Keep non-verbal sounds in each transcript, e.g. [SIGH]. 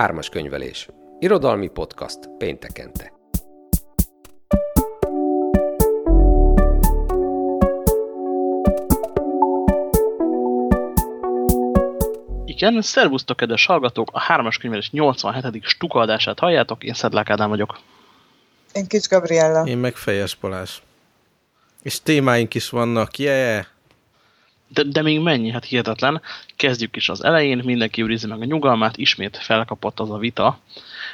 Ármas könyvelés. Irodalmi podcast péntekente. Igen, szervusztok, kedves hallgatók! A hármas könyvelés 87. stukadását halljátok, én Szedlák Ádám vagyok. Én Kis Gabriella. Én meg Fejes Balázs. És témáink is vannak, yeah! De, de még mennyi? Hát hihetetlen. Kezdjük is az elején, mindenki őrizi meg a nyugalmát, ismét felkapott az a vita,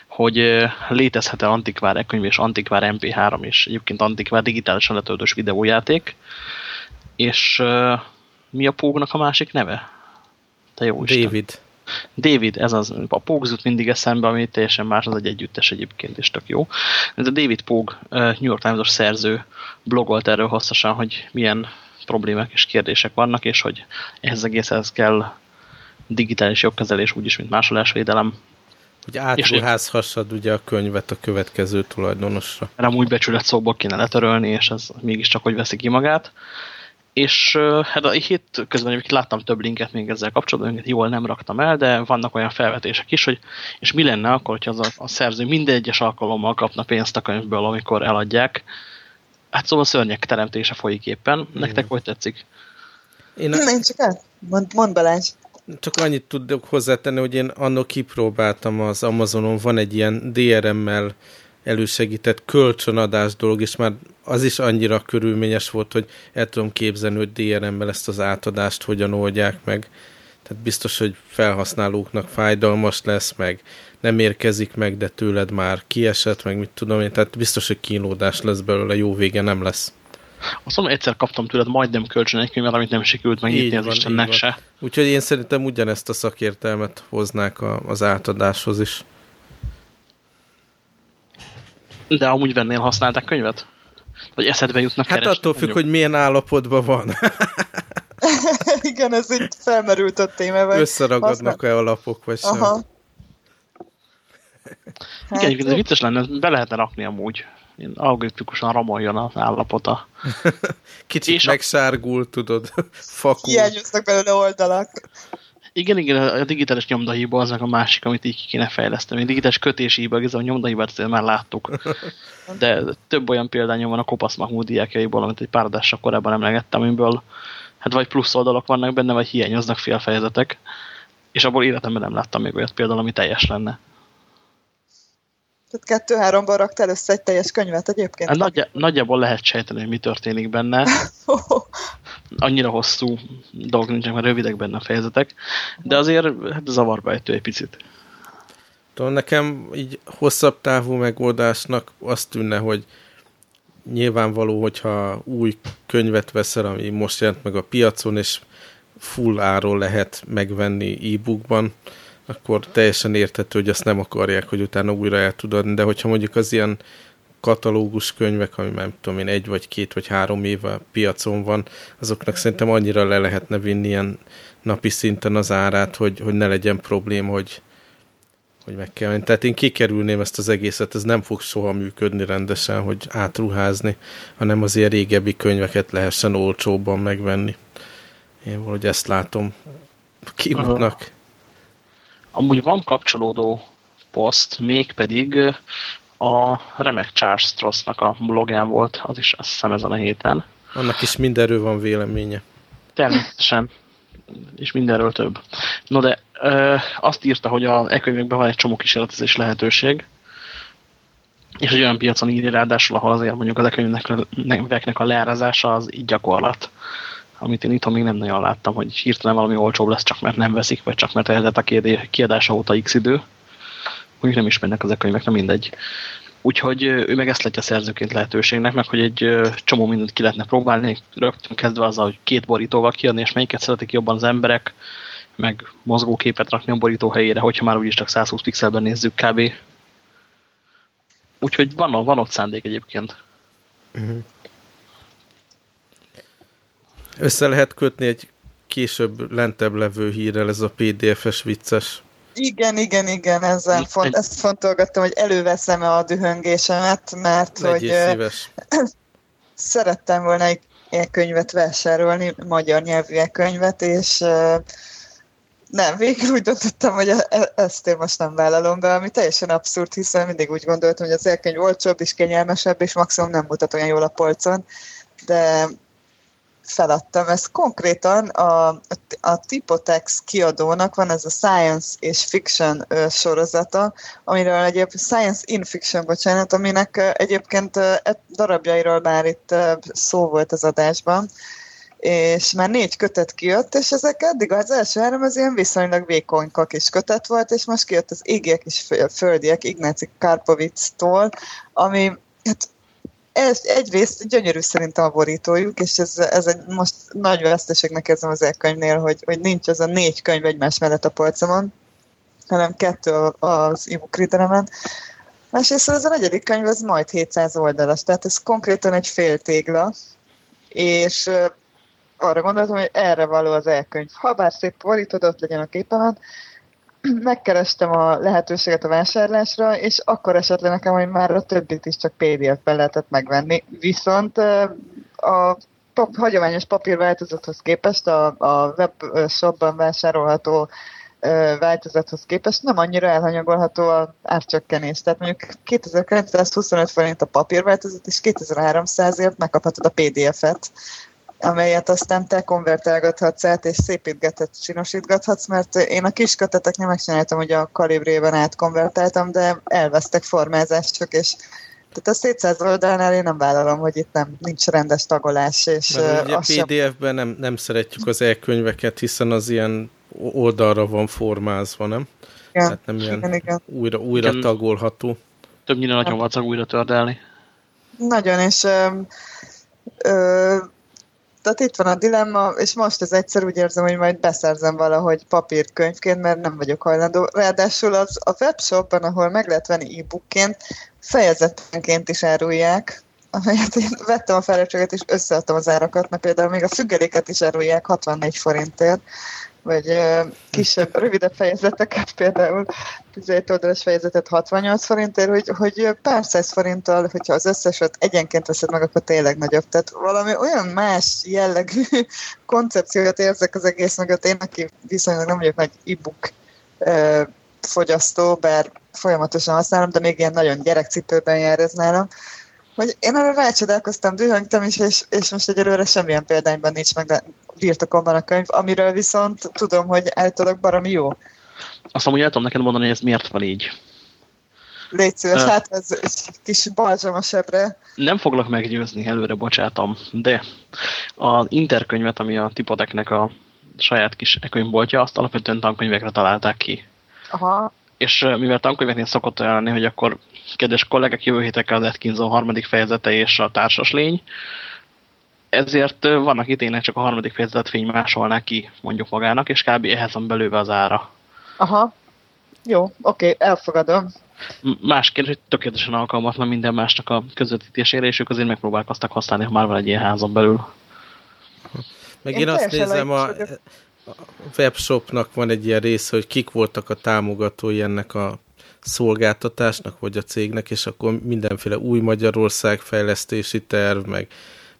hogy létezhet-e antikvár e-könyv és antikvár MP3 és egyébként antikvár digitálisan letöltős videójáték. És uh, mi a pógnak a másik neve? Te jó Isten. David. David, ez az, a jut mindig eszembe, ami teljesen más, az egy együttes egyébként, és tök jó. Ez a David Pogue, New York Times-os szerző blogolt erről hosszasan, hogy milyen problémák és kérdések vannak, és hogy ehhez egészhez kell digitális jogkezelés, úgyis, mint másolásvédelem. Hogy átruházhassad ugye a könyvet a következő tulajdonosra. Mert amúgy becsület szóból kéne letörölni, és ez mégiscsak hogy veszi ki magát. És hát a hét közben láttam több linket még ezzel kapcsolatban, amiket jól nem raktam el, de vannak olyan felvetések is, hogy és mi lenne akkor, hogyha az a, a szerző minden egyes alkalommal kapna pénzt a könyvből, amikor eladják. Hát szóval szörnyek teremtése folyik éppen. Mm. Nektek hogy tetszik? Én, a... én csak el. Mond, mond Balázs. Csak annyit tudok hozzátenni, hogy én annak kipróbáltam az Amazonon, van egy ilyen DRM-mel elősegített kölcsönadás dolog, és már az is annyira körülményes volt, hogy el tudom képzelni, hogy DRM-mel ezt az átadást hogyan oldják meg. Tehát biztos, hogy felhasználóknak fájdalmas lesz, meg nem érkezik meg, de tőled már kiesett, meg mit tudom én, tehát biztos, hogy kínlódás lesz belőle, jó vége nem lesz. Azt mondom, egyszer kaptam tőled majdnem kölcsön egy könyvet, amit nem sikerült megnyitni az Istennek se. Úgyhogy én szerintem ugyanezt a szakértelmet hoznák a, az átadáshoz is. De amúgy vennél használták könyvet? Vagy eszedbe jutnak Hát attól függ, hogy milyen állapotban van. [LAUGHS] Igen, ez így felmerült a téma. Összeragadnak-e a lapok, vagy sem. Hát, Igen, ez vicces lenne, be lehetne rakni amúgy. Én algoritmikusan ramoljon az állapota. [LAUGHS] Kicsit és megsárgul, a... tudod, [LAUGHS] fakul. Hiányoznak belőle oldalak. Igen, igen, a digitális nyomdahiba az a másik, amit így ki kéne fejleszteni. A digitális kötési hiba, ez a nyomdahibát azért már láttuk. [LAUGHS] De több olyan példányom van a Kopasz Mahmoud diákjaiból, amit egy pár adással korábban emlegettem, amiből hát vagy plusz oldalak vannak benne, vagy hiányoznak félfejezetek. És abból életemben nem láttam még olyat például, ami teljes lenne. Tehát kettő-háromban raktál össze egy teljes könyvet egyébként? Hát nagyja, nagyjából lehet sejteni, hogy mi történik benne. [LAUGHS] Annyira hosszú dolgok nincsenek, mert rövidek benne a fejezetek, de azért hát zavarba ejtő egy picit. Tudom, nekem így hosszabb távú megoldásnak azt tűnne, hogy nyilvánvaló, hogyha új könyvet veszel, ami most jelent meg a piacon, és full áról lehet megvenni e-bookban, akkor teljesen érthető, hogy azt nem akarják, hogy utána újra el tud adni, de hogyha mondjuk az ilyen katalógus könyvek, ami nem tudom én, egy vagy két vagy három éve piacon van, azoknak szerintem annyira le lehetne vinni ilyen napi szinten az árát, hogy, hogy ne legyen problém, hogy, hogy meg kell menni. Tehát én kikerülném ezt az egészet, ez nem fog soha működni rendesen, hogy átruházni, hanem az ilyen régebbi könyveket lehessen olcsóbban megvenni. Én valahogy ezt látom kiútnak. Amúgy van kapcsolódó poszt, mégpedig a remek Charles Strossnak a blogján volt, az is azt hiszem ezen a héten. Annak is mindenről van véleménye. Természetesen, és mindenről több. No de ö, azt írta, hogy a e-könyvekben van egy csomó kísérletezés lehetőség, és egy olyan piacon írja ráadásul, ahol azért mondjuk az e-könyveknek a leárazása az így gyakorlat amit én itthon még nem nagyon láttam, hogy hirtelen valami olcsóbb lesz, csak mert nem veszik, vagy csak mert elhetett a kiadása óta x idő. Mondjuk nem ismernek ezek a könyvek, nem mindegy. Úgyhogy ő meg ezt látja szerzőként lehetőségnek, meg hogy egy csomó mindent ki lehetne próbálni, rögtön kezdve azzal, hogy két borítóval kiadni, és melyiket szeretik jobban az emberek, meg mozgóképet rakni a borító helyére, hogyha már úgyis csak 120 pixelben nézzük kb. Úgyhogy van, van ott szándék egyébként. Uh mhm. -huh. Össze lehet kötni egy később lentebb levő hírrel, ez a PDF-es vicces. Igen, igen, igen, ezzel font, ezt fontolgattam, hogy előveszem-e a dühöngésemet, mert Legyél hogy szíves. [LAUGHS] szerettem volna egy e könyvet vásárolni, magyar nyelvű e könyvet, és nem, végül úgy döntöttem, hogy e, e, ezt én most nem vállalom be, ami teljesen abszurd, hiszen mindig úgy gondoltam, hogy az elkönyv olcsóbb és kényelmesebb, és maximum nem mutat olyan jól a polcon, de feladtam. Ez konkrétan a, a Tipotex kiadónak van ez a Science és Fiction sorozata, amiről egyébként Science in Fiction, bocsánat, aminek egyébként darabjairól már itt szó volt az adásban, és már négy kötet kijött, és ezek eddig az első három az ilyen viszonylag vékonyka kis kötet volt, és most kijött az Égiek és Földiek Ignáci Karpovictól, ami hát ez egyrészt gyönyörű szerintem a borítójuk, és ez, ez egy most nagy veszteségnek érzem az elkönyvnél, hogy, hogy nincs az a négy könyv egymás mellett a polcomon, hanem kettő az e-book readeremen. Másrészt az a negyedik könyv az majd 700 oldalas, tehát ez konkrétan egy fél tégla, és arra gondoltam, hogy erre való az elkönyv. Ha bár szép borítod, ott legyen a képemen, megkerestem a lehetőséget a vásárlásra, és akkor esett le nekem, hogy már a többit is csak PDF-ben lehetett megvenni. Viszont a pap, hagyományos papírváltozathoz képest a, a webshopban vásárolható változathoz képest nem annyira elhanyagolható a árcsökkenés. Tehát mondjuk 2925 forint a papírváltozat, és 2300-ért megkaphatod a PDF-et amelyet aztán te konvertálgathatsz át, és szépítgethetsz, csinosítgathatsz, mert én a kis köteteknél megcsináltam, hogy a kalibrében átkonvertáltam, de elvesztek formázást csak, és tehát a 700 oldalnál én nem vállalom, hogy itt nem, nincs rendes tagolás. És Mert ugye PDF-ben nem, nem szeretjük az e-könyveket, hiszen az ilyen oldalra van formázva, nem? Igen, Tehát nem ilyen igen, igen. újra, újra igen. tagolható. Többnyire nagyon vacag újra tördelni. Nagyon, és ö, ö, tehát itt van a dilemma, és most ez egyszer úgy érzem, hogy majd beszerzem valahogy papírkönyvként, mert nem vagyok hajlandó. Ráadásul az a webshopban, ahol meg lehet venni e-bookként, fejezetenként is árulják, amelyet én vettem a felelősséget, és összeadtam az árakat, mert például még a függeléket is árulják 64 forintért, vagy kisebb, rövidebb fejezeteket, például 17 oldalas fejezetet 68 forintért, hogy, hogy pár száz forinttal, hogyha az összeset egyenként veszed meg, akkor tényleg nagyobb. Tehát valami olyan más jellegű [LAUGHS] koncepciót érzek az egész mögött. Én, aki viszonylag nem vagyok nagy e-book fogyasztó, bár folyamatosan használom, de még ilyen nagyon gyerekcipőben jár ez nálam, hogy én arra rácsodálkoztam, dühöngtem is, és, és most egyelőre semmilyen példányban nincs meg birtokomban a könyv, amiről viszont tudom, hogy általában baromi jó. Azt amúgy el tudom neked mondani, hogy ez miért van így. Légy szíves, uh, hát ez egy kis balzsam a sebre. Nem foglak meggyőzni, előre bocsátom, de a interkönyvet, ami a Tipodeknek a saját kis könyvboltja, azt alapvetően tankönyvekre találták ki. Aha. És mivel tankönyveknél szokott olyan lenni, hogy akkor kedves kollégák, jövő hétekkel az Atkinson harmadik fejezete és a társas lény, ezért van, aki tényleg csak a harmadik fejezetet fénymásolná ki mondjuk magának, és kb. ehhez van belőve az ára. Aha. Jó, oké, okay, elfogadom. Más kérdés, hogy tökéletesen alkalmatlan minden másnak a közvetítésére, és ők azért megpróbálkoztak használni, ha már van egy ilyen házon belül. Meg én, én azt nézem, a webshopnak van egy ilyen része, hogy kik voltak a támogatói ennek a szolgáltatásnak, vagy a cégnek, és akkor mindenféle új Magyarország fejlesztési terv, meg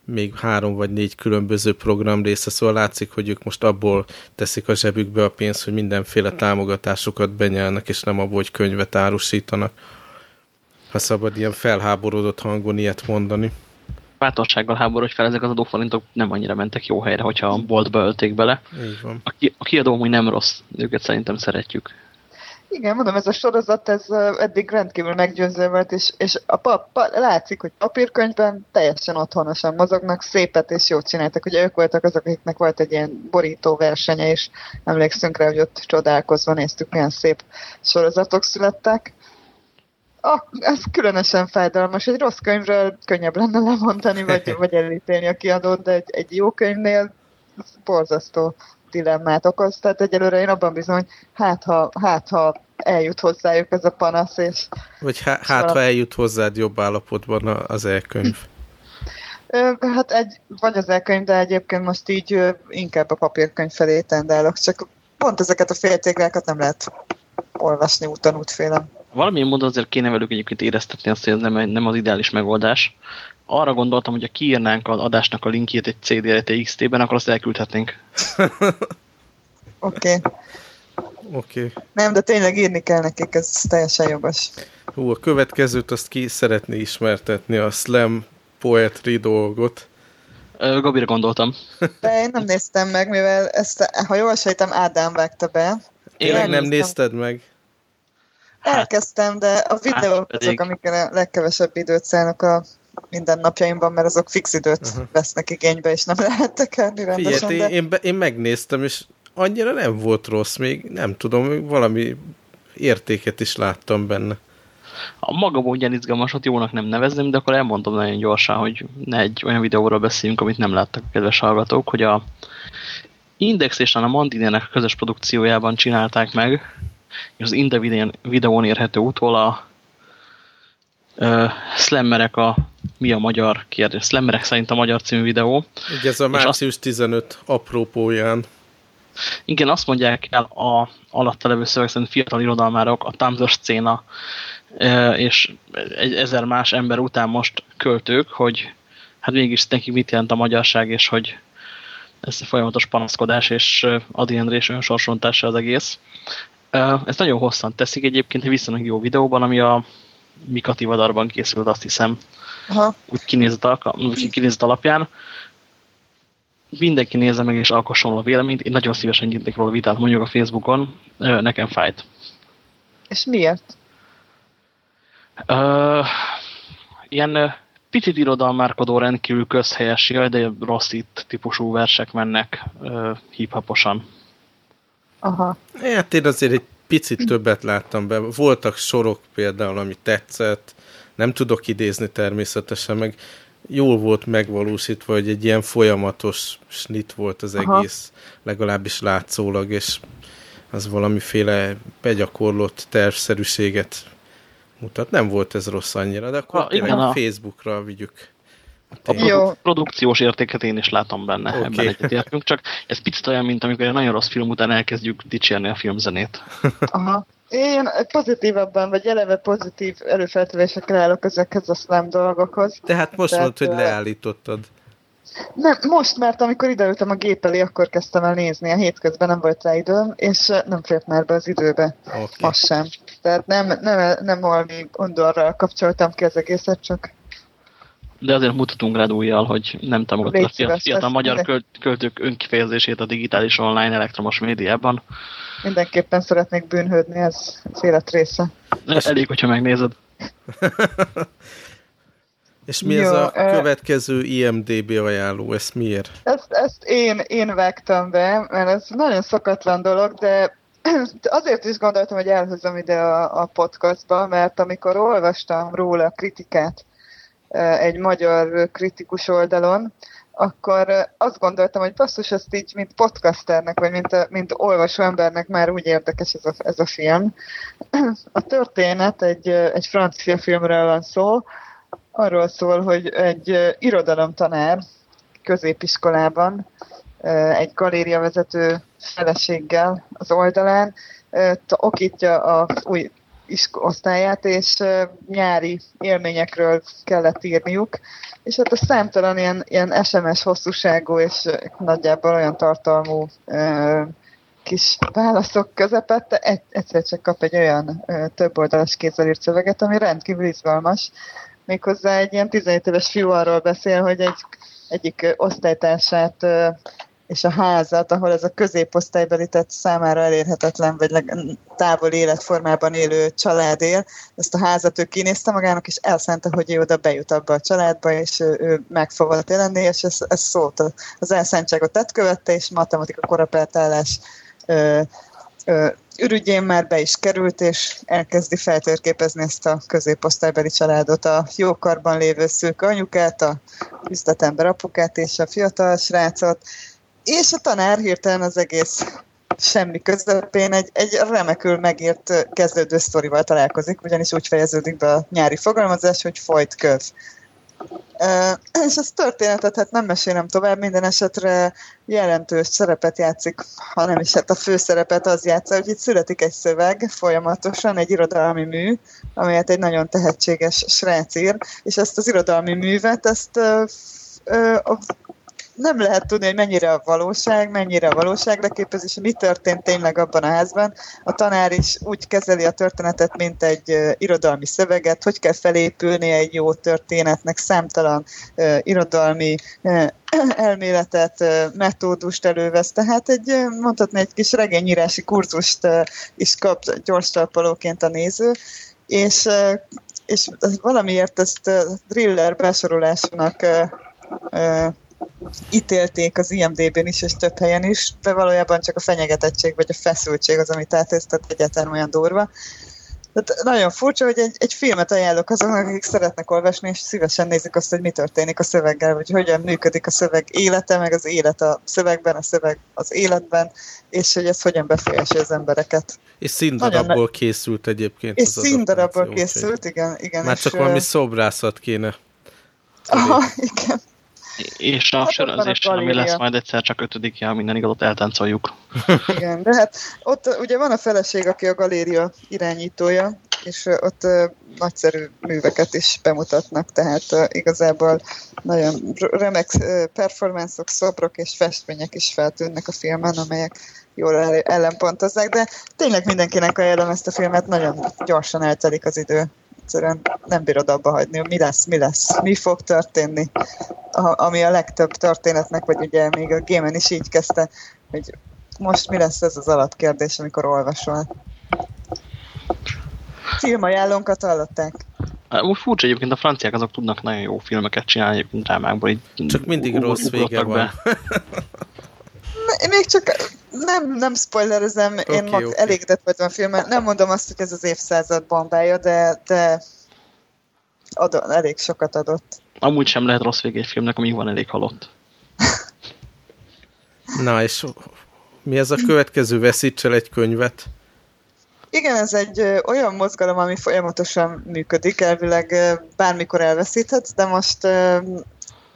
még három vagy négy különböző program része, szóval látszik, hogy ők most abból teszik a zsebükbe a pénzt, hogy mindenféle támogatásokat benyelnek, és nem abból, hogy könyvet árusítanak. Ha szabad ilyen felháborodott hangon ilyet mondani. Bátorsággal háborodj fel, ezek az adóforintok nem annyira mentek jó helyre, hogyha a boltba ölték bele. Így van. A, ki, a kiadó úgy nem rossz, őket szerintem szeretjük. Igen, mondom, ez a sorozat ez eddig rendkívül meggyőző volt, és, és a pap, pa, látszik, hogy papírkönyvben teljesen otthonosan mozognak, szépet és jót csináltak. Ugye ők voltak azok, akiknek volt egy ilyen borító versenye, és emlékszünk rá, hogy ott csodálkozva néztük, milyen szép sorozatok születtek. Ez különösen fájdalmas. Egy rossz könyvről könnyebb lenne lemondani, vagy, [LAUGHS] vagy elítélni a kiadót, de egy, egy jó könyvnél borzasztó dilemmát okoz, tehát egyelőre én abban bizony, hát ha, hát ha eljut hozzájuk ez a panasz, és... Vagy há, hát valami... ha eljut hozzád jobb állapotban az elkönyv. [LAUGHS] Hát egy, vagy az elkönyv, de egyébként most így inkább a papírkönyv felé tendálok, csak pont ezeket a féltéglákat nem lehet olvasni úton útfélem. Valamilyen módon azért kéne velük egyébként éreztetni azt, hogy ez nem, nem az ideális megoldás. Arra gondoltam, hogy ha kiírnánk az adásnak a linkjét egy CD-re TXT-ben, akkor azt elküldhetnénk. [LAUGHS] Oké. Okay. Oké. Okay. Nem, de tényleg írni kell nekik, ez teljesen jogos. Hú, a következőt azt ki szeretné ismertetni, a slam poetry dolgot. Gabira gondoltam. [LAUGHS] De én nem néztem meg, mivel ezt, ha jól sejtem, Ádám vágta be. Én nem néztem. nézted meg? Elkezdtem, de a videók hát azok, amikkel a legkevesebb időt szállnak a mindennapjaimban, mert azok fix időt uh -huh. vesznek igénybe, és nem [LAUGHS] lehet tekerni rendesen. Figyelj, de... én, én megnéztem, és annyira nem volt rossz, még nem tudom, valami értéket is láttam benne. A maga módján izgalmasat jónak nem nevezném, de akkor elmondom nagyon gyorsan, hogy ne egy olyan videóról beszéljünk, amit nem láttak a kedves hallgatók, hogy a Index és a Mandinének közös produkciójában csinálták meg, és az Inde videón érhető utól a uh, Slammerek a mi a magyar kérdés? Slammerek szerint a magyar című videó. Ugye ez a március azt, 15 aprópóján. Igen, azt mondják el a alatta levő szöveg szerint fiatal irodalmárok, a Tumblr szcéna és egy ezer más ember után most költők, hogy hát mégis nekik mit jelent a magyarság, és hogy ez a folyamatos panaszkodás és Adi Andrés önsorsontása az egész. Ez nagyon hosszan teszik egyébként egy viszonylag jó videóban, ami a Mikati Vadarban készült, azt hiszem, Aha. úgy kinézet, úgy kinézet alapján. Mindenki nézze meg és alkosson a véleményt. Én nagyon szívesen nyitnék róla vitát, mondjuk a Facebookon. Nekem fájt. És miért? Uh, ilyen picit irodalmárkodó rendkívül közhelyes, jaj, de rossz itt típusú versek mennek uh, hip-hoposan. Aha. Hát én azért egy picit többet láttam be. Voltak sorok például, ami tetszett. Nem tudok idézni természetesen, meg jól volt megvalósítva, hogy egy ilyen folyamatos snit volt az Aha. egész, legalábbis látszólag, és az valamiféle begyakorlott tervszerűséget mutat. Nem volt ez rossz annyira, de akkor ha, igen, a Facebookra vigyük. A produ produkciós értéket én is látom benne, okay. ebben egyetértünk, csak ez picit olyan, mint amikor egy nagyon rossz film után elkezdjük dicsérni a filmzenét. Aha. Én pozitívabban, vagy eleve pozitív előfeltevésekre állok ezekhez a slam dolgokhoz. Tehát most mondod, hogy leállítottad. Nem, most, mert amikor ideültem a gép elé, akkor kezdtem el nézni. A hétközben nem volt rá időm, és nem fért már be az időbe. Okay. Most sem. Tehát nem, nem, nem valami gondorral kapcsoltam ki az egészet, csak... De azért mutatunk rád újjal, hogy nem támogatta a fiatal, fiatal magyar költ, költők önkifejezését a digitális online elektromos médiában. Mindenképpen szeretnék bűnhődni, ez az élet része. Elég, hogyha megnézed. [LAUGHS] És mi Jó, ez a következő IMDB ajánló? Ez miért? Ezt, ezt én, én vágtam be, mert ez nagyon szokatlan dolog, de [CLEARS THROAT] azért is gondoltam, hogy elhozom ide a, a podcastba, mert amikor olvastam róla kritikát egy magyar kritikus oldalon, akkor azt gondoltam, hogy basszus, ezt így, mint podcasternek, vagy mint, a, mint olvasó embernek már úgy érdekes ez a, ez a film. A történet egy, egy francia filmről van szó, arról szól, hogy egy irodalomtanár középiskolában egy galériavezető feleséggel az oldalán okítja a új osztályát, és nyári élményekről kellett írniuk, és hát a számtalan ilyen, ilyen SMS hosszúságú és nagyjából olyan tartalmú kis válaszok közepette. Egyszer csak kap egy olyan több oldalas kézzel írt szöveget, ami rendkívül izgalmas, méghozzá egy ilyen 17 éves fiú arról beszél, hogy egy egyik osztálytársát és a házat, ahol ez a középosztálybeli, tehát számára elérhetetlen, vagy távol életformában élő család él, ezt a házat ő kinézte magának, és elszánta, hogy ő oda bejut abba a családba, és ő, ő meg fogott jelenni, és ez, ez szólt. Az elszántságot tett követte, és matematika korapeltállás ürügyén már be is került, és elkezdi feltérképezni ezt a középosztálybeli családot, a jókarban lévő szők anyukát, a üzletember apukát és a fiatal srácot, és a tanár hirtelen az egész semmi közepén egy, egy remekül megírt kezdődő sztorival találkozik, ugyanis úgy fejeződik be a nyári fogalmazás, hogy folyt köv. Uh, és ez történetet hát nem mesélem tovább, minden esetre jelentős szerepet játszik, ha nem is hát a főszerepet az játsza, hogy itt születik egy szöveg folyamatosan, egy irodalmi mű, amelyet egy nagyon tehetséges srác ír, és ezt az irodalmi művet, ezt uh, uh, nem lehet tudni, hogy mennyire a valóság, mennyire a valóságra képezés, mi történt tényleg abban a házban. A tanár is úgy kezeli a történetet, mint egy irodalmi szöveget, hogy kell felépülni egy jó történetnek, számtalan uh, irodalmi uh, [CLEARS THROAT] elméletet, metódust elővesz, tehát egy, mondhatni, egy kis regényírási kurzust is kap gyors talpalóként a néző, és, és valamiért ezt thriller besorolásnak uh, ítélték az IMDB-n is, és több helyen is, de valójában csak a fenyegetettség vagy a feszültség az, amit átérztet egyáltalán olyan durva. Tehát nagyon furcsa, hogy egy, egy filmet ajánlok azoknak, akik szeretnek olvasni, és szívesen nézik azt, hogy mi történik a szöveggel, vagy hogyan működik a szöveg élete, meg az élet a szövegben, a szöveg az életben, és hogy ez hogyan befolyásolja az embereket. És színdarabból készült egyébként. És színdarabból készült, igen. igen Már csak valami szobrászat kéne. Aha, igen. És a hát sörözés, ami lesz majd egyszer csak ötödikje, minden igazat eltáncoljuk. [LAUGHS] Igen, de hát ott ugye van a feleség, aki a galéria irányítója, és ott uh, nagyszerű műveket is bemutatnak, tehát uh, igazából nagyon remek uh, performanceok, szobrok és festmények is feltűnnek a filmen, amelyek jól ellenpontozzák, de tényleg mindenkinek ajánlom ezt a filmet, nagyon gyorsan eltelik az idő egyszerűen nem bírod abba hagyni, mi lesz, mi lesz, mi fog történni, a, ami a legtöbb történetnek, vagy ugye még a gémen is így kezdte, hogy most mi lesz ez az alapkérdés, amikor olvasol. Filmajánlónkat hallották? Úgy furcsa egyébként, a franciák azok tudnak nagyon jó filmeket csinálni egyébként drámákból. Így Csak mindig rossz vége van. [LAUGHS] Még csak nem, nem spoilerezem, okay, én mag okay. elégedett voltam a filmen. Nem mondom azt, hogy ez az évszázad bombája, de, de adott, elég sokat adott. Amúgy sem lehet rossz vége egy filmnek, amíg van elég halott. Na, és mi ez a következő? Veszítsel egy könyvet? Igen, ez egy ö, olyan mozgalom, ami folyamatosan működik, elvileg ö, bármikor elveszíthetsz, de most ö,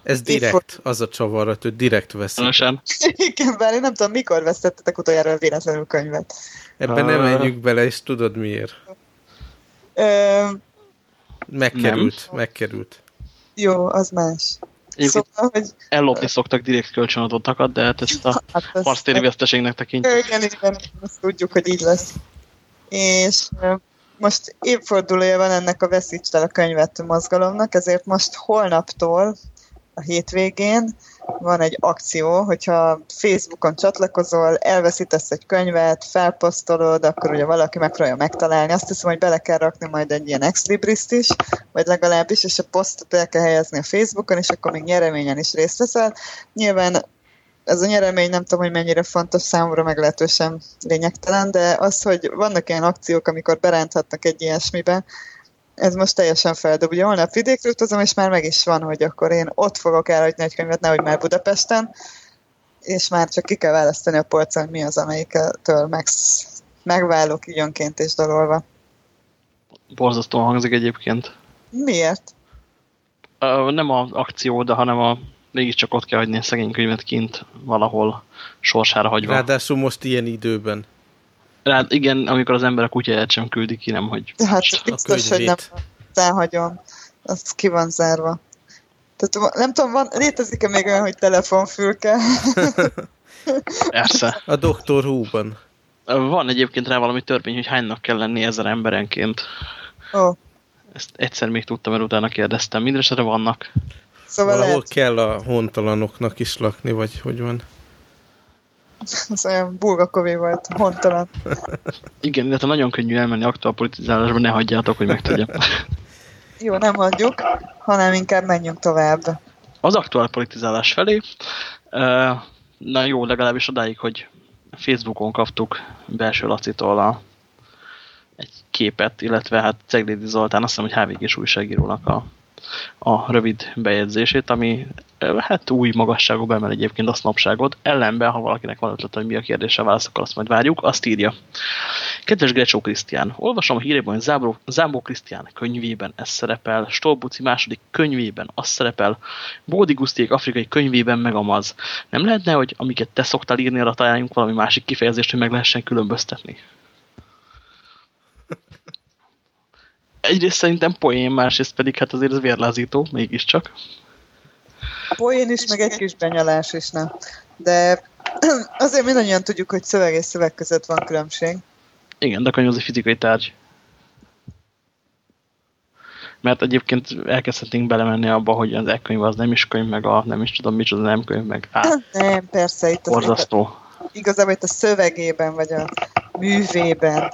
ez direkt, az a csavar, hogy direkt veszít. [LAUGHS] Igen, bár én nem tudom, mikor vesztettetek utoljára véletlenül könyvet. Ebben nem menjünk bele, és tudod miért. Ö... Megkerült, nem. megkerült. Jó, az más. Szóval, hogy... Ellopni szoktak direkt kölcsönadótakat, de hát ezt a hát ez, parsztéri veszteségnek tekintjük. Igen, igen, azt tudjuk, hogy így lesz. És most évfordulója van ennek a Veszítsd el a könyvet mozgalomnak, ezért most holnaptól a hétvégén van egy akció, hogyha Facebookon csatlakozol, elveszítesz egy könyvet, felposztolod, akkor ugye valaki megpróbálja megtalálni. Azt hiszem, hogy bele kell rakni majd egy ilyen ex is, vagy legalábbis, és a posztot el kell helyezni a Facebookon, és akkor még nyereményen is részt veszel. Nyilván ez a nyeremény nem tudom, hogy mennyire fontos számomra, meglehetősen lényegtelen, de az, hogy vannak ilyen akciók, amikor beránthatnak egy ilyesmibe, ez most teljesen feldob. Ugye holnap vidékre utazom, és már meg is van, hogy akkor én ott fogok elhagyni egy könyvet, nehogy már Budapesten, és már csak ki kell választani a polcon, hogy mi az, amelyiktől meg, megválok időnként és dalolva. Borzasztóan hangzik egyébként. Miért? Uh, nem a akció, de hanem a mégiscsak ott kell hagyni a szegény könyvet kint valahol sorsára hagyva. Ráadásul most ilyen időben. Rá, igen, amikor az ember a kutyáját sem küldi ki, nem hogy... Hát biztos, hogy nem elhagyom. Az ki van zárva. Tehát nem tudom, van, létezik-e még olyan, hogy telefonfülke? [LAUGHS] Persze. A doktor Húban. Van egyébként rá valami törvény, hogy hánynak kell lenni ezer emberenként. Oh. Ezt egyszer még tudtam, mert utána kérdeztem. Mindresetre vannak. Szóval Valahol lehet... kell a hontalanoknak is lakni, vagy hogy van? [LAUGHS] az olyan bulgakové volt, hontalan. Igen, illetve nagyon könnyű elmenni aktuál politizálásba, ne hagyjátok, hogy megtegyem. [LAUGHS] Jó, nem hagyjuk, hanem inkább menjünk tovább. Az aktuál politizálás felé. Na jó, legalábbis odáig, hogy Facebookon kaptuk belső Lacitól a, egy képet, illetve hát Ceglédi Zoltán, azt hiszem, hogy HVG-s újságírónak a a rövid bejegyzését, ami hát új magasságú emel egyébként a snapságot. Ellenben, ha valakinek van ötlet, hogy mi a kérdése válasz, akkor azt majd várjuk, azt írja. Kedves Grecsó Krisztián, olvasom a hírében, hogy Zámbó, Zámbó Krisztián könyvében ez szerepel, Stolbuci második könyvében az szerepel, Bódi Gusztiék afrikai könyvében meg a maz. Nem lehetne, hogy amiket te szoktál írni, arra találjunk valami másik kifejezést, hogy meg lehessen különböztetni? Egyrészt szerintem poén, másrészt pedig hát azért ez vérlázító, mégiscsak. poén is, meg egy kis benyalás is, nem. De [CLEARS THROAT] azért mindannyian tudjuk, hogy szöveg és szöveg között van különbség. Igen, de a könyv az egy fizikai tárgy. Mert egyébként elkezdhetünk belemenni abba, hogy az e-könyv az nem is könyv, meg a nem is tudom micsoda nem könyv, meg á, [CLEARS THROAT] Nem, persze, itt az igazából itt a szövegében, vagy a művében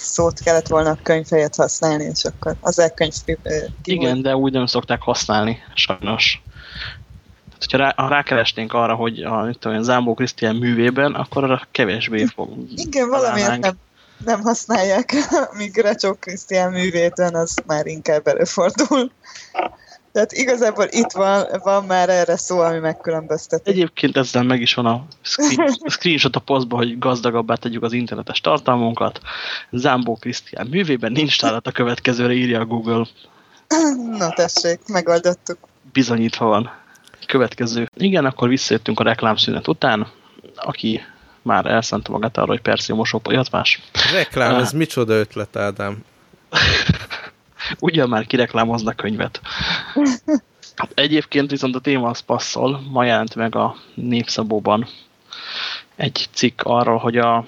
szót kellett volna a könyv helyett használni, és akkor az elkönyv Igen, de úgy nem szokták használni, sajnos. Tehát, hogyha rá, ha rákeresnénk arra, hogy a, tudom, Zámbó Krisztián művében, akkor arra kevésbé fog. Igen, valamiért nem, nem használják, [LAUGHS] míg Recsó Krisztián művéten az már inkább előfordul. Tehát igazából itt van, van már erre szó, ami megkülönbözteti. Egyébként ezzel meg is van a screen, a [LAUGHS] screenshot a posztba, hogy gazdagabbá tegyük az internetes tartalmunkat. Zámbó Krisztián művében nincs tálat a következőre, írja a Google. Na tessék, megoldottuk. Bizonyítva van. Következő. Igen, akkor visszajöttünk a reklámszünet után. Aki már elszánta magát arra, hogy persze mosópolyatmás. Reklám, Ah. ez micsoda ötlet, Ádám? [LAUGHS] Ugyan már kireklámoznak könyvet. Egyébként viszont a téma az passzol. Ma jelent meg a Népszabóban egy cikk arról, hogy a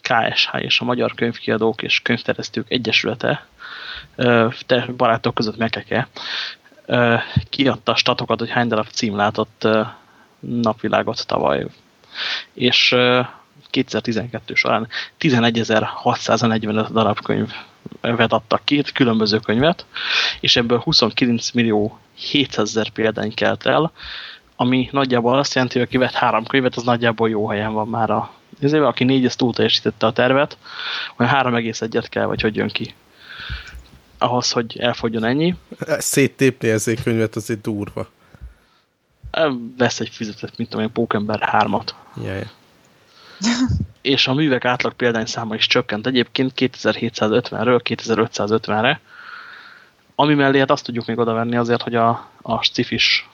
KSH és a Magyar Könyvkiadók és Könyvterjesztők Egyesülete te barátok között mekeke kiadta a statokat, hogy hány darab cím látott napvilágot tavaly. És ö, 2012 során 11.645 darab könyvet adtak ki, különböző könyvet, és ebből 29 millió 700 ezer példány kelt el, ami nagyjából azt jelenti, hogy aki vett három könyvet, az nagyjából jó helyen van már a ezért, aki négyes túl teljesítette a tervet, olyan 3,1-et kell, vagy hogy jön ki ahhoz, hogy elfogjon ennyi. Széttépni ezért könyvet azért durva. Vesz egy füzetet, mint én, Pókember 3-at. Jaj. [LAUGHS] És a művek átlag példányszáma is csökkent egyébként 2750-ről 2550-re, ami mellé hát azt tudjuk még odavenni azért, hogy a, a sci-fis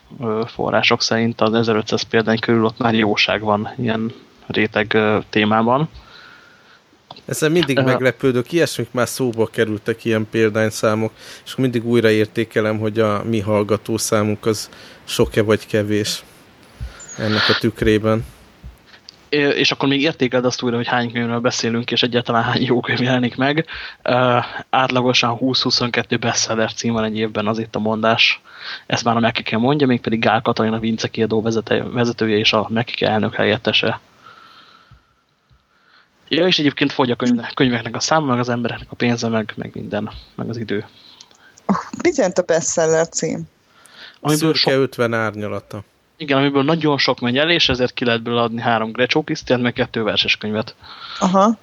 források szerint az 1500 példány körül ott már jóság van ilyen réteg témában. Ezzel mindig meglepődök, ilyesmik már szóba kerültek ilyen példányszámok, és mindig újra értékelem, hogy a mi hallgatószámunk az sok-e vagy kevés ennek a tükrében. És akkor még értékeld azt újra, hogy hány könyvről beszélünk, és egyáltalán hány jó könyv jelenik meg. Uh, átlagosan 20-22 bestseller cím van egy évben, az itt a mondás. Ezt már a Mekike mondja, mégpedig Gál Katalin, a Vince kiadó vezető, vezetője és a Mekike elnök helyettese. Ja, és egyébként fogy a könyv, könyveknek a száma, meg az embereknek a pénze, meg, meg minden, meg az idő. Mit jelent a bestseller cím? Amiből Szürke sok, 50 árnyalata. Igen, amiből nagyon sok megy el, és ezért ki lehet belőle adni három Grecsó Krisztiánt, meg kettő verses könyvet. Aha.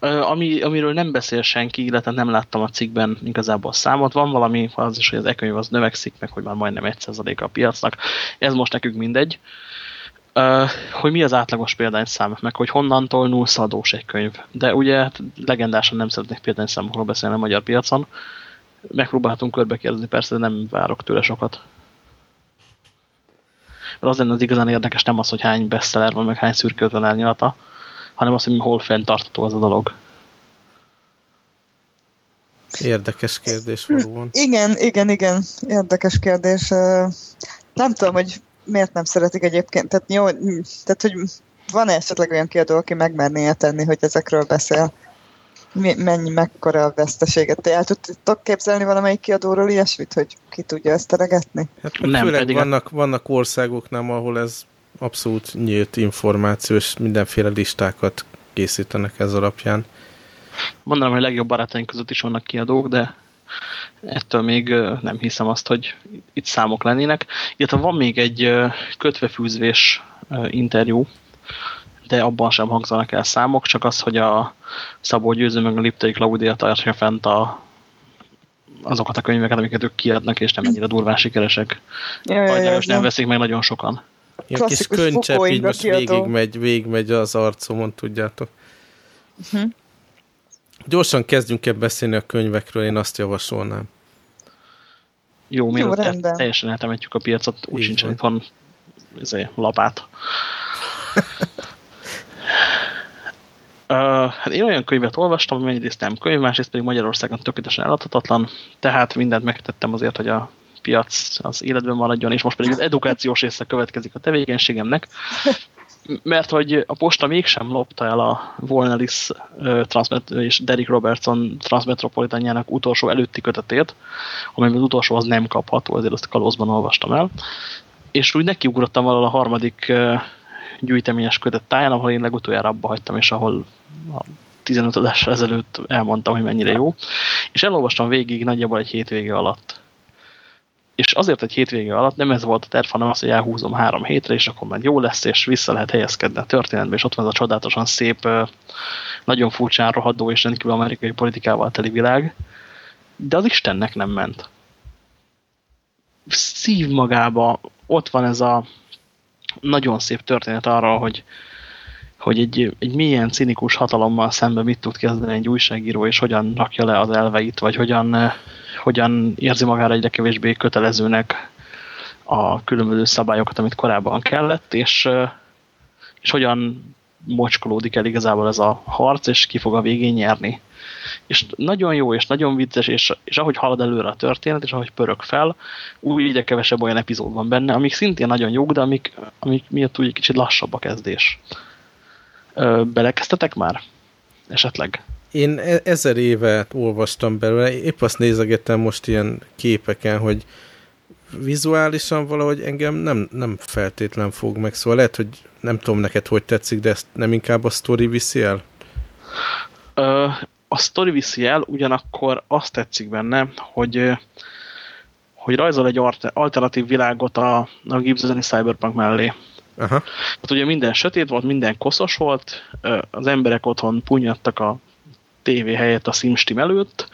Ami, amiről nem beszél senki, illetve nem láttam a cikkben igazából számot. Van valami, az is, hogy az e-könyv az növekszik, meg hogy már majdnem 1% a piacnak. Ez most nekünk mindegy. Ö, Hogy mi az átlagos példányszám, meg hogy honnantól nullszadós egy könyv. De ugye hát legendásan nem szeretnék példányszámokról beszélni a magyar piacon. Megpróbáltunk körbe kérdezni, persze, de nem várok tőle sokat. Mert az lenne az igazán érdekes nem az, hogy hány bestseller van, meg hány szürke ötven elnyalata, hanem az, hogy hol fenntartható az a dolog. Érdekes kérdés valóban. Igen, igen, igen. Érdekes kérdés. Nem tudom, hogy miért nem szeretik egyébként. Tehát jó, mm, tehát hogy van -e esetleg olyan kiadó, aki megmerné tenni, hogy ezekről beszél? Mi, mennyi, mekkora a veszteséget? Te el tudtok képzelni valamelyik kiadóról ilyesmit, hogy ki tudja ezt teregetni? Hát Nem, főleg pedig a- vannak, vannak országok nem, ahol ez abszolút nyílt információ, és mindenféle listákat készítenek ez alapján. Mondanám, hogy a legjobb barátaink között is vannak kiadók, de ettől még nem hiszem azt, hogy itt számok lennének. Illetve van még egy kötvefűzvés interjú, de abban sem hangzanak el számok, csak az, hogy a Szabó Győző meg a Liptai Claudia tartja fent a, azokat a könyveket, amiket ők kiadnak, és nem ennyire durván sikeresek. Ja, ja, ja, nem veszik meg nagyon sokan. Ilyen kis könycsepp így most végigmegy, végigmegy az arcomon, tudjátok. Mhm. Gyorsan kezdjünk el beszélni a könyvekről, én azt javasolnám. Jó, mielőtt te- rendben. teljesen eltemetjük a piacot, úgy Így sincsen van. itthon izé, lapát. Hát én olyan könyvet olvastam, ami egyrészt nem könyv, másrészt pedig Magyarországon tökéletesen eladhatatlan, tehát mindent megtettem azért, hogy a piac az életben maradjon, és most pedig az edukációs része következik a tevékenységemnek, mert hogy a posta mégsem lopta el a Volnelis és Derek Robertson Transmetropolitanjának utolsó előtti kötetét, amely az utolsó az nem kapható, ezért azt kalózban olvastam el. És úgy nekiugrottam valahol a harmadik gyűjteményes kötet táján, ahol én legutoljára abba hagytam, és ahol a 15 adással ezelőtt elmondtam, hogy mennyire jó. És elolvastam végig nagyjából egy hétvége alatt és azért egy hétvége alatt nem ez volt a terv, hanem az, hogy elhúzom három hétre, és akkor majd jó lesz, és vissza lehet helyezkedni a történetbe, és ott van ez a csodálatosan szép, nagyon furcsán rohadó és rendkívül amerikai politikával teli világ, de az Istennek nem ment. Szív magába, ott van ez a nagyon szép történet arra, hogy, hogy egy, egy milyen cinikus hatalommal szemben mit tud kezdeni egy újságíró, és hogyan rakja le az elveit, vagy hogyan hogyan érzi magára egyre kevésbé kötelezőnek a különböző szabályokat, amit korábban kellett, és, és hogyan mocskolódik el igazából ez a harc, és ki fog a végén nyerni. És nagyon jó, és nagyon vicces, és, és ahogy halad előre a történet, és ahogy pörög fel, úgy egyre kevesebb olyan epizód van benne, amik szintén nagyon jók, de amik, amik miatt úgy egy kicsit lassabb a kezdés. Belekezdtetek már? Esetleg? Én e- ezer éve olvastam belőle, épp azt nézegettem most ilyen képeken, hogy vizuálisan valahogy engem nem, nem feltétlen fog meg, szóval lehet, hogy nem tudom neked, hogy tetszik, de ezt nem inkább a sztori viszi el? Ö, a sztori viszi el, ugyanakkor azt tetszik benne, hogy hogy rajzol egy alternatív világot a, a Gibsoni Cyberpunk mellé. Aha. Hát ugye minden sötét volt, minden koszos volt, az emberek otthon punyadtak a tévé helyett a SimSteam előtt,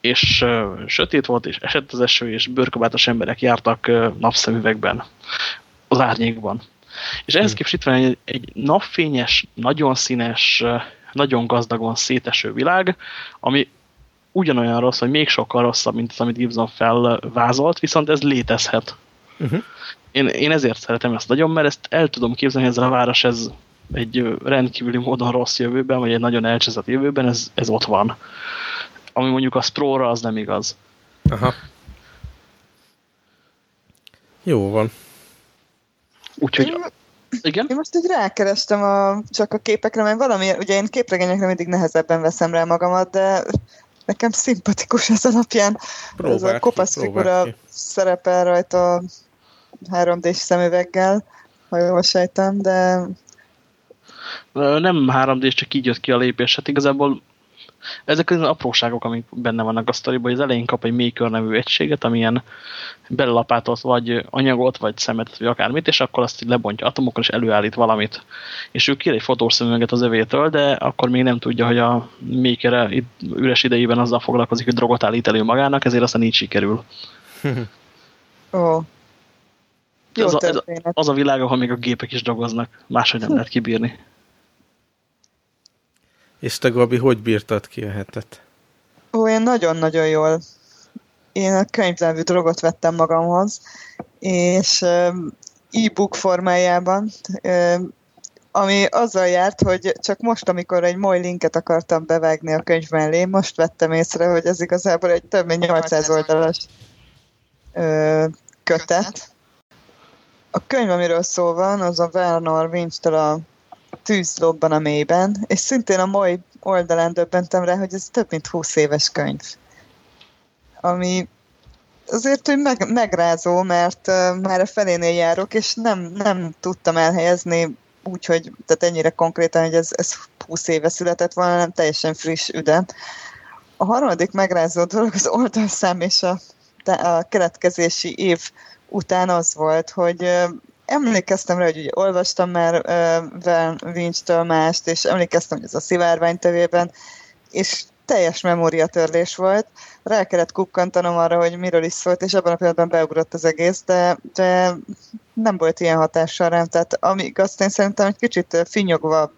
és uh, sötét volt, és esett az eső, és bőrkabátos emberek jártak uh, napszemüvegben, az árnyékban. És ehhez hmm. képest itt van egy, egy napfényes, nagyon színes, uh, nagyon gazdagon széteső világ, ami ugyanolyan rossz, vagy még sokkal rosszabb, mint az, amit Gibson felvázolt, viszont ez létezhet. Uh -huh. én, én ezért szeretem ezt nagyon, mert ezt el tudom képzelni, ezzel a város ez egy rendkívüli módon rossz jövőben, vagy egy nagyon elcseszett jövőben, ez, ez ott van. Ami mondjuk a Spróra az nem igaz. Aha. Jó van. Úgyhogy... Igen? Én most így rákerestem a, csak a képekre, mert valami, ugye én képregényekre mindig nehezebben veszem rá magamat, de nekem szimpatikus ez alapján. Próbál ez a kopasz figura szerepel rajta 3D-s szemüveggel, ha jól sejtem, de nem 3D, csak így jött ki a lépés. Hát igazából ezek az apróságok, amik benne vannak a sztoriban, hogy az elején kap egy Maker nevű egységet, amilyen belelapátolt vagy anyagot, vagy szemetet, vagy akármit, és akkor azt így lebontja atomokon, és előállít valamit. És ő kér egy fotószemüveget az övétől, de akkor még nem tudja, hogy a Maker itt üres idejében azzal foglalkozik, hogy drogot állít elő magának, ezért aztán így sikerül. oh. ez, a, ez az a világ, ahol még a gépek is drogoznak. Máshogy nem lehet kibírni. És te, Gabi, hogy bírtad ki a hetet? Ó, én nagyon-nagyon jól. Én a könyvlevű drogot vettem magamhoz, és e-book formájában, ami azzal járt, hogy csak most, amikor egy moly linket akartam bevágni a könyv mellé, most vettem észre, hogy ez igazából egy több mint 800 oldalas kötet. A könyv, amiről szó van, az a Werner Winch-től a tűz lobban a mélyben, és szintén a mai oldalán döbbentem rá, hogy ez több mint 20 éves könyv. Ami azért, hogy meg, megrázó, mert uh, már a felénél járok, és nem, nem tudtam elhelyezni úgy, hogy tehát ennyire konkrétan, hogy ez, ez 20 éve született volna, nem teljesen friss üde. A harmadik megrázó dolog az oldalszám és a, a keletkezési év után az volt, hogy emlékeztem rá, hogy ugye olvastam már Van Winch-től mást, és emlékeztem, hogy ez a szivárvány tevében, és teljes memóriatörlés volt. Rá kellett kukkantanom arra, hogy miről is szólt, és abban a pillanatban beugrott az egész, de, de nem volt ilyen hatással rám. Tehát amíg azt én szerintem egy kicsit finyogva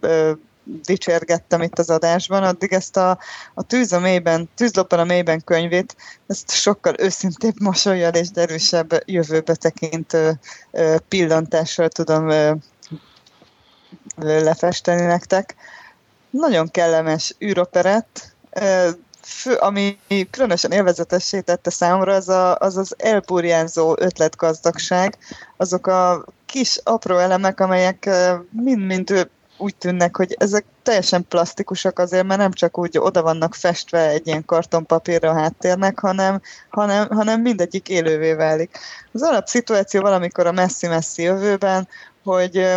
dicsérgettem itt az adásban, addig ezt a, a tűz a mélyben, tűzloppan a mélyben könyvét, ezt sokkal őszintébb mosolyjal és derűsebb jövőbe tekintő pillantással tudom lefesteni nektek. Nagyon kellemes űroperett, fő, ami különösen élvezetessé tette számomra, az a, az, az elburjánzó ötletgazdagság, azok a kis apró elemek, amelyek mind-mind úgy tűnnek, hogy ezek teljesen plastikusak azért, mert nem csak úgy oda vannak festve egy ilyen kartonpapírra a háttérnek, hanem, hanem, hanem mindegyik élővé válik. Az alapszituáció valamikor a messzi-messzi jövőben, hogy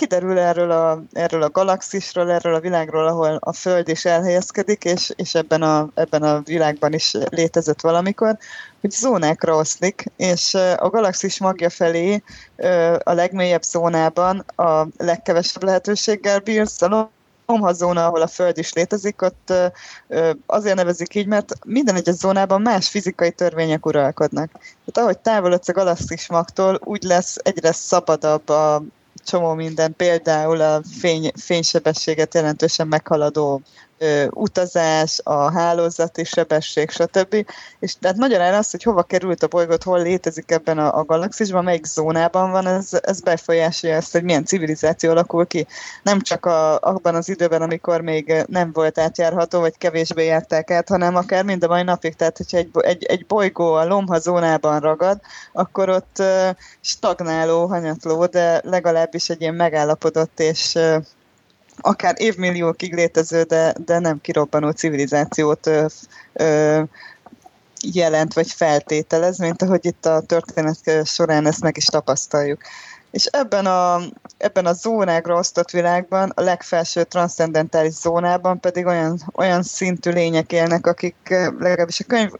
kiderül erről a, erről a galaxisról, erről a világról, ahol a Föld is elhelyezkedik, és, és ebben, a, ebben a világban is létezett valamikor, hogy zónákra oszlik, és a galaxis magja felé a legmélyebb zónában a legkevesebb lehetőséggel bír, a zóna, ahol a Föld is létezik, ott azért nevezik így, mert minden egyes zónában más fizikai törvények uralkodnak. Tehát ahogy távolodsz a galaxis magtól, úgy lesz egyre szabadabb a csomó minden, például a fény, fénysebességet jelentősen meghaladó ö, utazás, a hálózati sebesség, stb. És tehát magyarán az, hogy hova került a bolygót, hol létezik ebben a, a galaxisban, melyik zónában van, ez, ez befolyásolja ezt, hogy milyen civilizáció alakul ki. Nem csak a, abban az időben, amikor még nem volt átjárható, vagy kevésbé járták át, hanem akár mind a mai napig. Tehát, hogyha egy, egy, egy bolygó a lomha zónában ragad, akkor ott stagnáló, hanyatló, de legalábbis egy ilyen megállapodott és akár évmilliókig létező, de, de nem kirobbanó civilizációt ö, ö, jelent vagy feltételez, mint ahogy itt a történet során ezt meg is tapasztaljuk. És ebben a, ebben a zónákra osztott világban, a legfelső transzcendentális zónában pedig olyan, olyan szintű lények élnek, akik legalábbis a könyv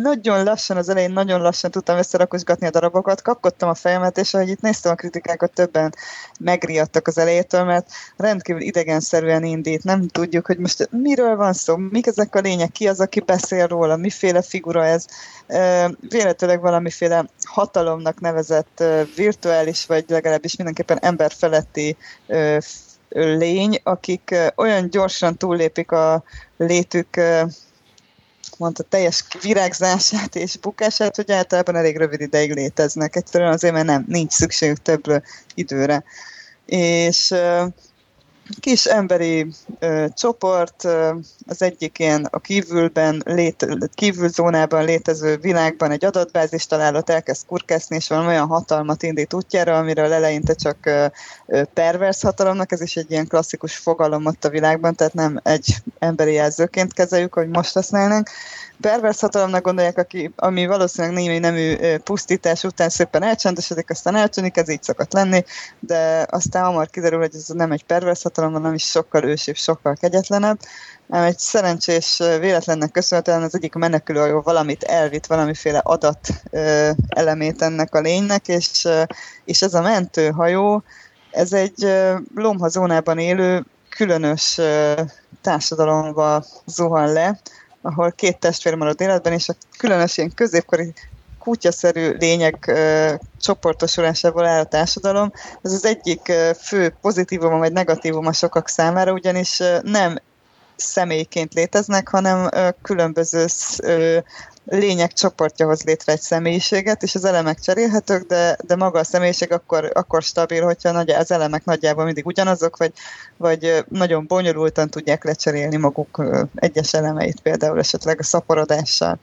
nagyon lassan, az elején nagyon lassan tudtam összerakosgatni a darabokat, kapkodtam a fejemet, és ahogy itt néztem a kritikákat, többen megriadtak az elejétől, mert rendkívül idegenszerűen indít, nem tudjuk, hogy most miről van szó, mik ezek a lények, ki az, aki beszél róla, miféle figura ez, véletlenül valamiféle hatalomnak nevezett virtuális, vagy legalábbis mindenképpen emberfeletti lény, akik olyan gyorsan túllépik a létük mondta, teljes virágzását és bukását, hogy általában elég rövid ideig léteznek. Egyszerűen azért, mert nem, nincs szükségük több időre. És kis emberi ö, csoport, ö, az egyik ilyen a kívülben, lét, kívülzónában létező világban egy adatbázis találott, elkezd kurkászni, és van olyan hatalmat indít útjára, amiről eleinte csak ö, ö, pervers hatalomnak, ez is egy ilyen klasszikus fogalom ott a világban, tehát nem egy emberi jelzőként kezeljük, hogy most használnánk, pervers hatalomnak gondolják, aki, ami valószínűleg némi nemű pusztítás után szépen elcsendesedik, aztán eltűnik, ez így szokott lenni, de aztán hamar kiderül, hogy ez nem egy pervers hatalom, hanem is sokkal ősibb, sokkal kegyetlenebb. Egy szerencsés véletlennek köszönhetően az egyik menekülőhajó valamit elvitt, valamiféle adat elemét ennek a lénynek, és, és ez a mentőhajó, ez egy ö, lomha zónában élő különös társadalomba zuhan le, ahol két testvér marad életben, és a különös ilyen középkori kutyaszerű lények ö, csoportosulásából áll a társadalom. Ez az egyik ö, fő pozitívuma vagy negatívuma sokak számára, ugyanis ö, nem személyként léteznek, hanem különböző lények csoportja hoz létre egy személyiséget, és az elemek cserélhetők, de, de maga a személyiség akkor, akkor stabil, hogyha nagy, az elemek nagyjából mindig ugyanazok, vagy, vagy nagyon bonyolultan tudják lecserélni maguk egyes elemeit, például esetleg a szaporodással.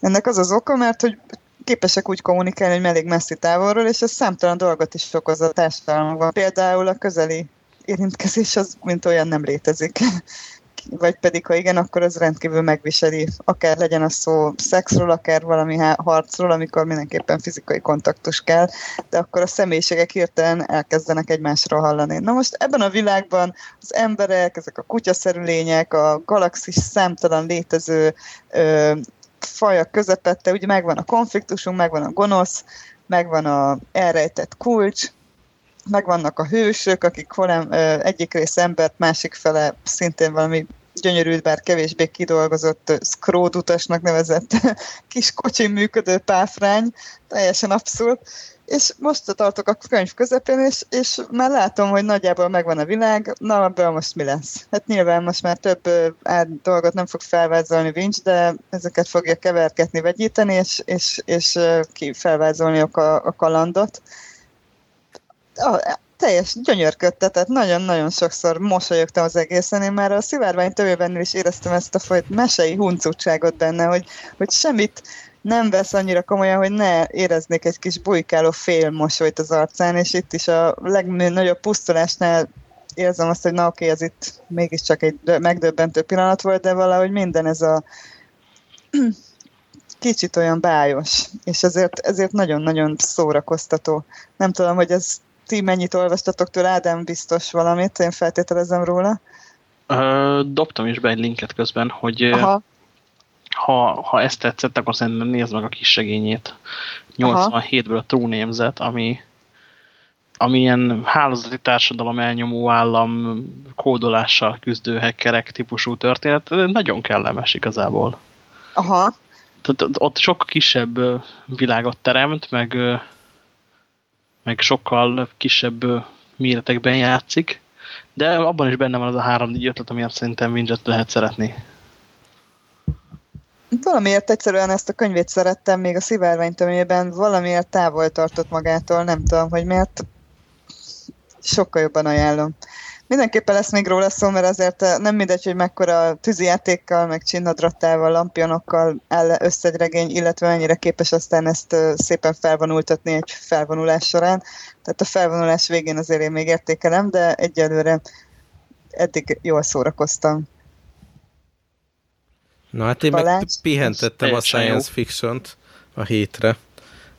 Ennek az az oka, mert hogy képesek úgy kommunikálni, hogy elég messzi távolról, és ez számtalan dolgot is okoz a társadalomban. Például a közeli érintkezés az, mint olyan nem létezik vagy pedig ha igen, akkor az rendkívül megviseli, akár legyen a szó szexről, akár valami harcról, amikor mindenképpen fizikai kontaktus kell, de akkor a személyiségek hirtelen elkezdenek egymásról hallani. Na most ebben a világban az emberek, ezek a kutyaszerű lények, a galaxis számtalan létező ö, fajak közepette, ugye megvan a konfliktusunk, megvan a gonosz, megvan a elrejtett kulcs, megvannak a hősök, akik holem, egyik rész embert, másik fele szintén valami gyönyörű, bár kevésbé kidolgozott skródutasnak nevezett [LAUGHS] kis kocsi működő páfrány, teljesen abszurd. És most tartok a könyv közepén, és, és már látom, hogy nagyjából megvan a világ, na, ebből most mi lesz? Hát nyilván most már több ár dolgot nem fog felvázolni Vincs, de ezeket fogja keverketni, vegyíteni, és, és, és ki felvázolni a, a kalandot teljes gyönyörködtetett, nagyon-nagyon sokszor mosolyogtam az egészen, én már a szivárvány tövében is éreztem ezt a fajt mesei huncutságot benne, hogy, hogy semmit nem vesz annyira komolyan, hogy ne éreznék egy kis bujkáló fél mosolyt az arcán, és itt is a legnagyobb pusztulásnál érzem azt, hogy na oké, ez itt mégiscsak egy megdöbbentő pillanat volt, de valahogy minden ez a [CLEARS THROAT] kicsit olyan bájos, és ezért, ezért nagyon-nagyon szórakoztató. Nem tudom, hogy ez ti mennyit olvastatok tőle, Ádám biztos valamit, én feltételezem róla. Ö, dobtam is be egy linket közben, hogy Aha. ha, ha ezt tetszett, akkor szerintem nézd meg a kis segényét. 87-ből a True Nemzet, ami, ami ilyen hálózati társadalom elnyomó állam kódolással küzdő hackerek típusú történet. Nagyon kellemes igazából. Aha. Tehát ott sokkal kisebb világot teremt, meg meg sokkal kisebb méretekben játszik, de abban is benne van az a 3-4 ötlet, amiért szerintem Winget lehet szeretni. Valamiért egyszerűen ezt a könyvét szerettem, még a szivárványtömében valamiért távol tartott magától, nem tudom, hogy miért. Sokkal jobban ajánlom. Mindenképpen lesz még róla szó, mert azért eh, nem mindegy, hogy mekkora tűzijátékkal, meg csinnadrattával, lampionokkal áll össze egy regény, illetve mennyire képes aztán ezt eh, szépen felvonultatni egy felvonulás során. Tehát a felvonulás végén azért én még értékelem, de egyelőre eddig jól szórakoztam. Na hát én Balázs, meg pihentettem a science fiction-t a hétre.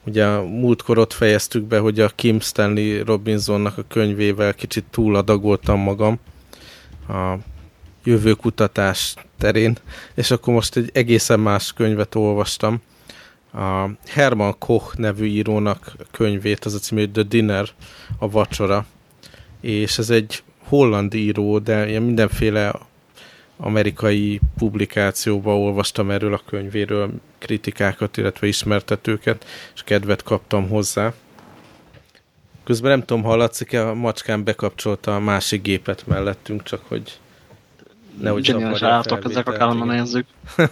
Ugye múltkor ott fejeztük be, hogy a Kim Stanley Robinsonnak a könyvével kicsit túladagoltam magam a jövőkutatás terén, és akkor most egy egészen más könyvet olvastam. A Herman Koch nevű írónak könyvét, az a című The Dinner, a vacsora, és ez egy holland író, de ilyen mindenféle amerikai publikációban olvastam erről a könyvéről kritikákat, illetve ismertetőket, és kedvet kaptam hozzá. Közben nem tudom, hallatszik-e, a macskán bekapcsolta a másik gépet mellettünk, csak hogy nehogy Zseniális állatok, ezek a nézzük. [LAUGHS]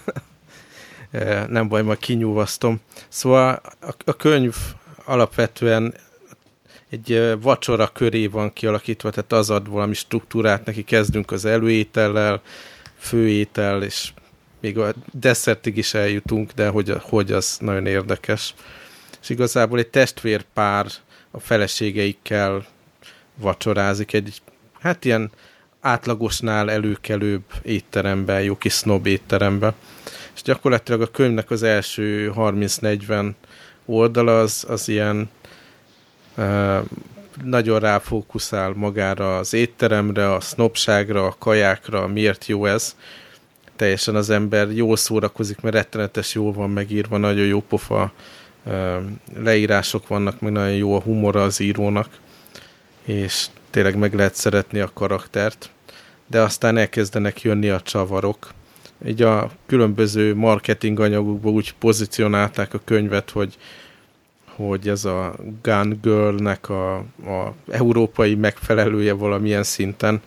nem baj, majd kinyúvasztom. Szóval a, a könyv alapvetően egy vacsora köré van kialakítva, tehát az ad valami struktúrát, neki kezdünk az előétellel, főétel, és még a desszertig is eljutunk, de hogy, hogy az nagyon érdekes. És igazából egy testvérpár a feleségeikkel vacsorázik egy, hát ilyen átlagosnál előkelőbb étteremben, jó kis snob étteremben. És gyakorlatilag a könyvnek az első 30-40 oldala az, az ilyen nagyon ráfókuszál magára az étteremre, a sznopságra, a kajákra, miért jó ez. Teljesen az ember jól szórakozik, mert rettenetes jól van megírva, nagyon jó pofa leírások vannak, meg nagyon jó a humora az írónak, és tényleg meg lehet szeretni a karaktert, de aztán elkezdenek jönni a csavarok. Így a különböző marketing anyagokban úgy pozícionálták a könyvet, hogy hogy ez a Gun Girl-nek a, a európai megfelelője valamilyen szinten.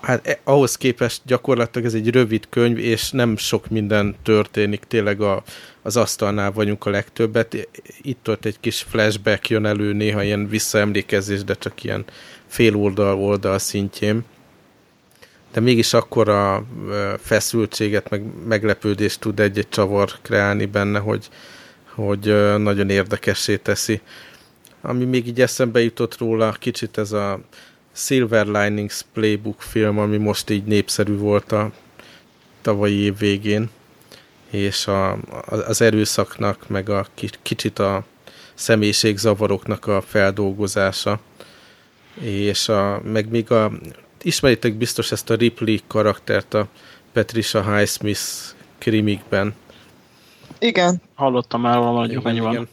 Hát e, ahhoz képest gyakorlatilag ez egy rövid könyv, és nem sok minden történik, tényleg a, az asztalnál vagyunk a legtöbbet. Itt-ott egy kis flashback jön elő, néha ilyen visszaemlékezés, de csak ilyen fél oldal oldal szintjén. De mégis akkor a feszültséget, meg meglepődést tud egy-egy csavar kreálni benne, hogy, hogy nagyon érdekessé teszi. Ami még így eszembe jutott róla, kicsit ez a Silver Linings Playbook film, ami most így népszerű volt a tavalyi év végén, és a, az erőszaknak, meg a kicsit a személyiségzavaroknak a feldolgozása, és a, meg még a, ismeritek biztos ezt a Ripley karaktert a Patricia Highsmith krimikben, igen. Hallottam már valahogy, hogy van.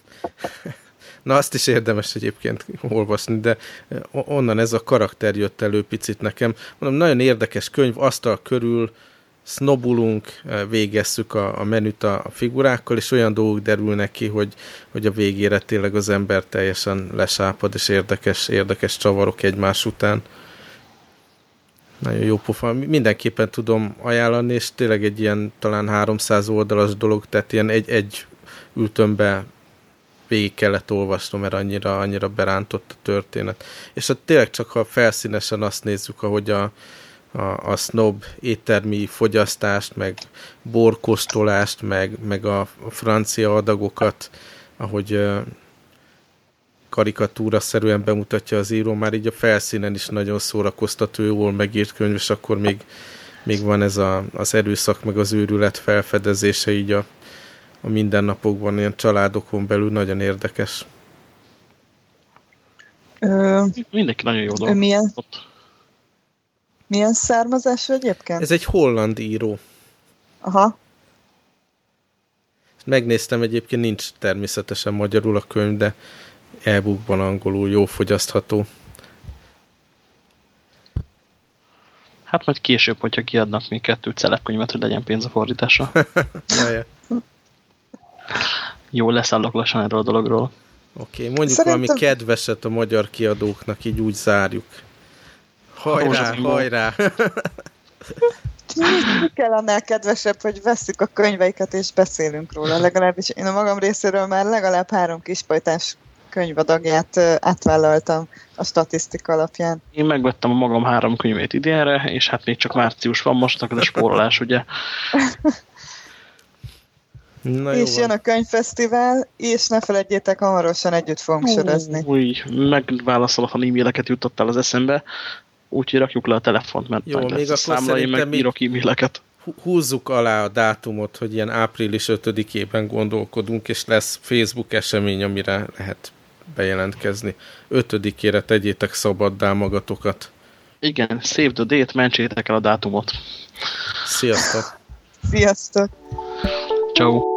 Na azt is érdemes egyébként olvasni, de onnan ez a karakter jött elő picit nekem. Mondom, nagyon érdekes könyv, asztal körül sznobulunk, végezzük a, a menüt a, a figurákkal, és olyan dolgok derülnek ki, hogy, hogy a végére tényleg az ember teljesen lesápad, és érdekes, érdekes csavarok egymás után. Nagyon jó pofa. Mindenképpen tudom ajánlani, és tényleg egy ilyen talán 300 oldalas dolog, tehát ilyen egy, egy ültömbe végig kellett olvasnom, mert annyira, annyira berántott a történet. És hát tényleg csak ha felszínesen azt nézzük, ahogy a, a, a snob éttermi fogyasztást, meg borkostolást, meg, meg a francia adagokat, ahogy karikatúra szerűen bemutatja az író, már így a felszínen is nagyon szórakoztató, jól megírt könyv, és akkor még, még van ez a, az erőszak, meg az őrület felfedezése így a, a mindennapokban, ilyen családokon belül nagyon érdekes. Ö, Mindenki nagyon jó dolgot. Milyen, milyen származású egyébként? Ez egy holland író. Aha. Megnéztem egyébként, nincs természetesen magyarul a könyv, de e-bookban angolul jó fogyasztható. Hát majd később, hogyha kiadnak még kettő celebkönyvet, hogy legyen pénz a fordításra. [LAUGHS] Jó, leszállok lassan erről a dologról. Oké, okay, mondjuk Szerintem... valami kedveset a magyar kiadóknak, így úgy zárjuk. Hajrá, hajrá! Mi kell annál kedvesebb, hogy veszük a könyveiket és beszélünk róla. Legalábbis én a magam részéről már legalább három kispajtás könyvadagját átvállaltam a statisztika alapján. Én megvettem a magam három könyvét idénre, és hát még csak március van most, akkor a spórolás, ugye? [LAUGHS] Na és jön a könyvfesztivál, és ne felejtjétek, hamarosan együtt fogunk sörözni. Új, megválaszolatlan e-maileket jutottál az eszembe, úgyhogy rakjuk le a telefont, mert Jó, még a számla, én meg írok e-maileket. Húzzuk alá a dátumot, hogy ilyen április 5-ében gondolkodunk, és lesz Facebook esemény, amire lehet bejelentkezni. Ötödikére tegyétek szabaddá magatokat. Igen, save the date, mentsétek el a dátumot. Sziasztok! Sziasztok! Ciao.